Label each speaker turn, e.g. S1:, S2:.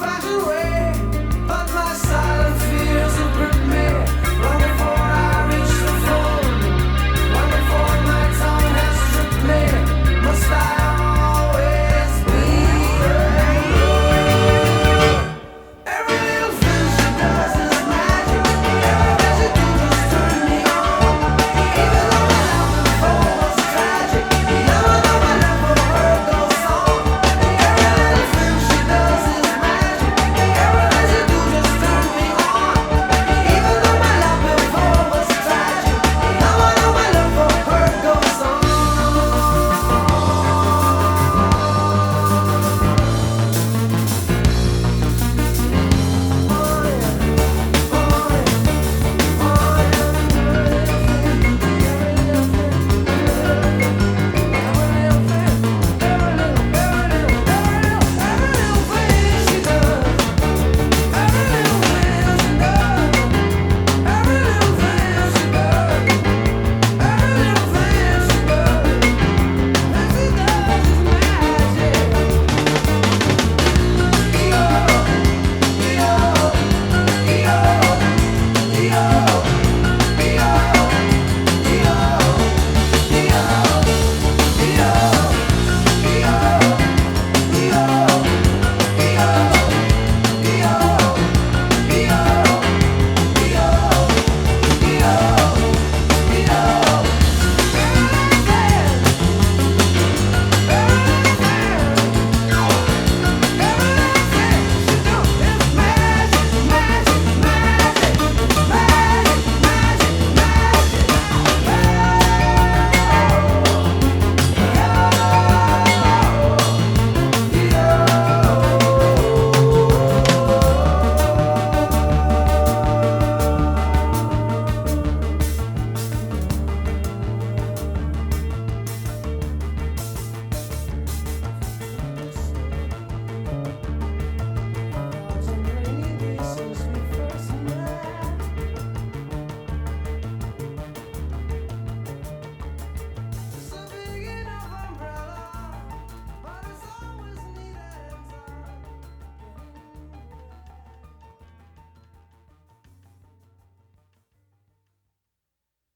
S1: fashion way.